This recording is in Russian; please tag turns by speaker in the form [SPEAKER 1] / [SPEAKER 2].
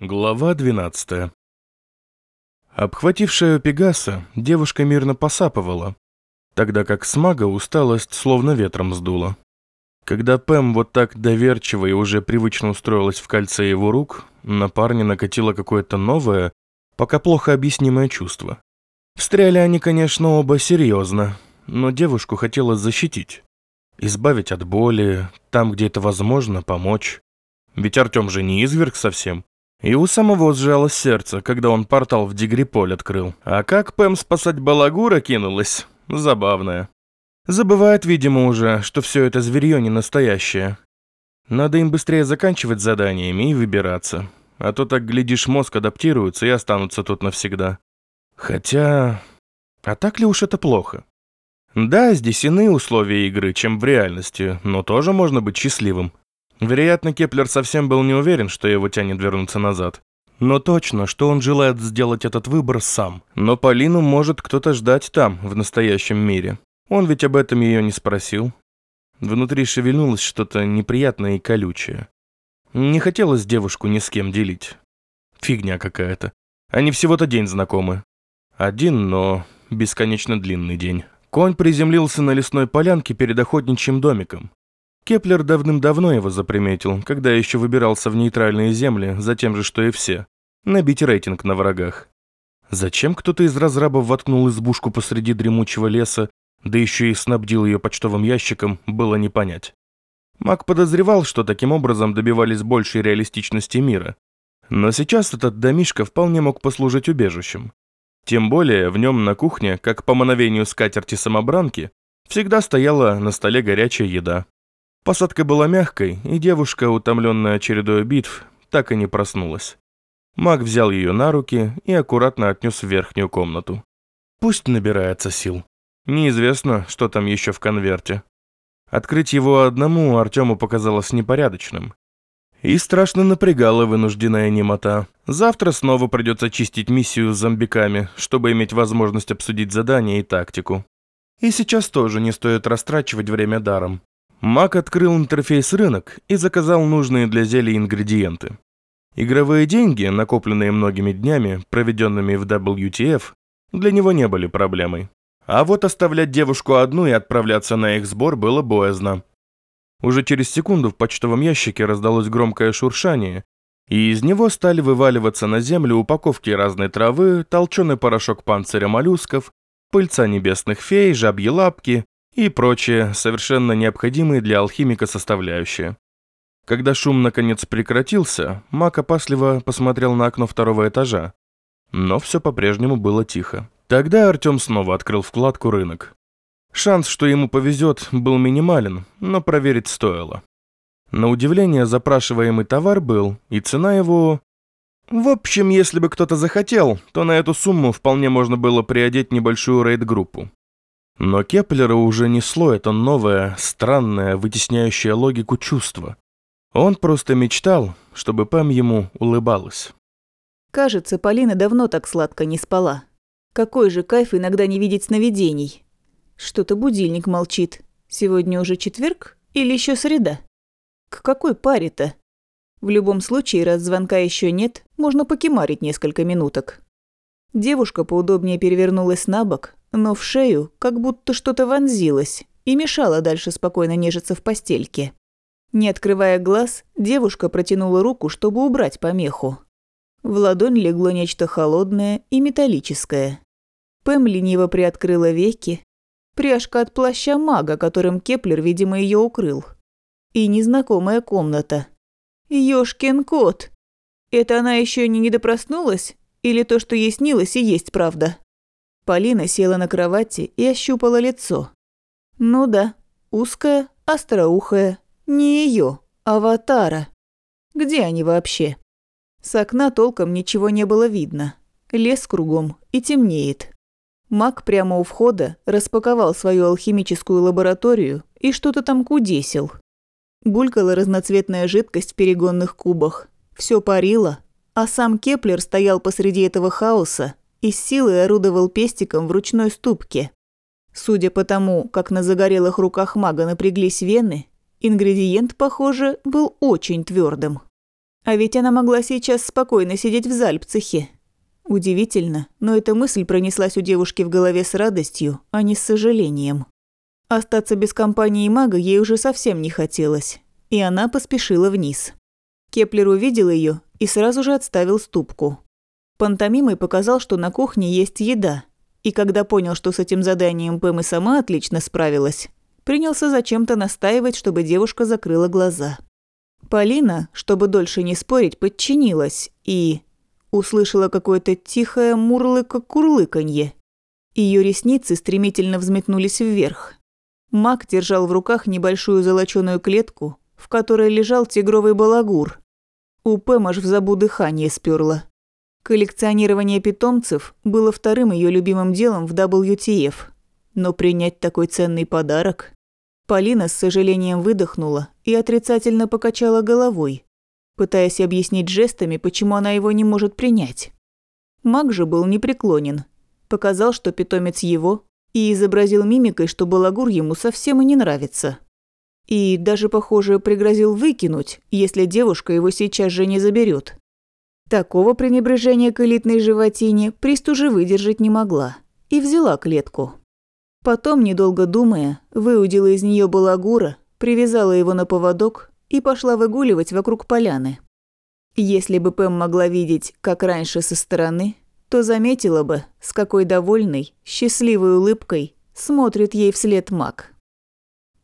[SPEAKER 1] Глава 12 Обхватив шею Пегаса, девушка мирно посапывала, тогда как с мага усталость словно ветром сдула. Когда Пэм вот так доверчиво и уже привычно устроилась в кольце его рук, на парня накатило какое-то новое, пока плохо объяснимое чувство. Встряли они, конечно, оба серьезно, но девушку хотелось защитить. Избавить от боли, там, где это возможно, помочь. Ведь Артем же не изверг совсем. И у самого сжалось сердце, когда он портал в Дигриполь открыл. А как Пэм спасать Балагура кинулась? Забавная. Забывает, видимо, уже, что все это зверье не настоящее. Надо им быстрее заканчивать заданиями и выбираться. А то так, глядишь, мозг адаптируется и останутся тут навсегда. Хотя... А так ли уж это плохо? Да, здесь иные условия игры, чем в реальности, но тоже можно быть счастливым. Вероятно, Кеплер совсем был не уверен, что его тянет вернуться назад. Но точно, что он желает сделать этот выбор сам. Но Полину может кто-то ждать там, в настоящем мире. Он ведь об этом ее не спросил. Внутри шевельнулось что-то неприятное и колючее. Не хотелось девушку ни с кем делить. Фигня какая-то. Они всего-то день знакомы. Один, но бесконечно длинный день. Конь приземлился на лесной полянке перед охотничьим домиком. Кеплер давным-давно его заприметил, когда еще выбирался в нейтральные земли, за тем же, что и все. Набить рейтинг на врагах. Зачем кто-то из разрабов воткнул избушку посреди дремучего леса, да еще и снабдил ее почтовым ящиком, было не понять. Маг подозревал, что таким образом добивались большей реалистичности мира. Но сейчас этот домишко вполне мог послужить убежищем. Тем более в нем на кухне, как по мановению скатерти-самобранки, всегда стояла на столе горячая еда. Посадка была мягкой, и девушка, утомленная чередой битв, так и не проснулась. Маг взял ее на руки и аккуратно отнес в верхнюю комнату. Пусть набирается сил. Неизвестно, что там еще в конверте. Открыть его одному Артему показалось непорядочным. И страшно напрягала вынужденная немота. Завтра снова придется чистить миссию с зомбиками, чтобы иметь возможность обсудить задание и тактику. И сейчас тоже не стоит растрачивать время даром. Мак открыл интерфейс рынок и заказал нужные для зелья ингредиенты. Игровые деньги, накопленные многими днями, проведенными в WTF, для него не были проблемой. А вот оставлять девушку одну и отправляться на их сбор было боязно. Уже через секунду в почтовом ящике раздалось громкое шуршание, и из него стали вываливаться на землю упаковки разной травы, толченый порошок панциря моллюсков, пыльца небесных фей, жабьи лапки и прочие, совершенно необходимые для алхимика составляющие. Когда шум наконец прекратился, Мак опасливо посмотрел на окно второго этажа. Но все по-прежнему было тихо. Тогда Артем снова открыл вкладку «Рынок». Шанс, что ему повезет, был минимален, но проверить стоило. На удивление, запрашиваемый товар был, и цена его... В общем, если бы кто-то захотел, то на эту сумму вполне можно было приодеть небольшую рейд-группу. Но Кеплера уже несло это новое, странное, вытесняющее логику чувство. Он просто мечтал, чтобы Пэм ему улыбалась.
[SPEAKER 2] Кажется, Полина давно так сладко не спала. Какой же кайф иногда не видеть сновидений. Что-то будильник молчит. Сегодня уже четверг или еще среда? К какой паре-то? В любом случае, раз звонка еще нет, можно покемарить несколько минуток. Девушка поудобнее перевернулась на бок, но в шею как будто что-то вонзилось и мешало дальше спокойно нежиться в постельке. Не открывая глаз, девушка протянула руку, чтобы убрать помеху. В ладонь легло нечто холодное и металлическое. Пэм лениво приоткрыла веки. Пряжка от плаща мага, которым Кеплер, видимо, ее укрыл. И незнакомая комната. Ёшкин кот! Это она еще не недопроснулась? Или то, что ей снилось, и есть правда? Полина села на кровати и ощупала лицо. Ну да, узкое, остроухое. Не ее, аватара. Где они вообще? С окна толком ничего не было видно. Лес кругом и темнеет. Маг прямо у входа распаковал свою алхимическую лабораторию и что-то там кудесил. Булькала разноцветная жидкость в перегонных кубах. Все парило, а сам Кеплер стоял посреди этого хаоса и силой орудовал пестиком в ручной ступке. Судя по тому, как на загорелых руках мага напряглись вены, ингредиент, похоже, был очень твердым. А ведь она могла сейчас спокойно сидеть в Зальпцехе. Удивительно, но эта мысль пронеслась у девушки в голове с радостью, а не с сожалением. Остаться без компании мага ей уже совсем не хотелось, и она поспешила вниз. Кеплер увидел ее и сразу же отставил ступку. Пантомимой показал, что на кухне есть еда, и когда понял, что с этим заданием Пэм и сама отлично справилась, принялся зачем-то настаивать, чтобы девушка закрыла глаза. Полина, чтобы дольше не спорить, подчинилась и... услышала какое-то тихое мурлыко-курлыканье. Ее ресницы стремительно взметнулись вверх. Маг держал в руках небольшую золоченую клетку, в которой лежал тигровый балагур. У Пэм аж в забу дыхание спёрло. Коллекционирование питомцев было вторым ее любимым делом в WTF. Но принять такой ценный подарок... Полина с сожалением выдохнула и отрицательно покачала головой, пытаясь объяснить жестами, почему она его не может принять. Маг же был непреклонен. Показал, что питомец его, и изобразил мимикой, что балагур ему совсем и не нравится. И даже, похоже, пригрозил выкинуть, если девушка его сейчас же не заберет. Такого пренебрежения к элитной животине Прист уже выдержать не могла и взяла клетку. Потом, недолго думая, выудила из нее балагура, привязала его на поводок и пошла выгуливать вокруг поляны. Если бы Пэм могла видеть, как раньше со стороны, то заметила бы, с какой довольной, счастливой улыбкой смотрит ей вслед маг.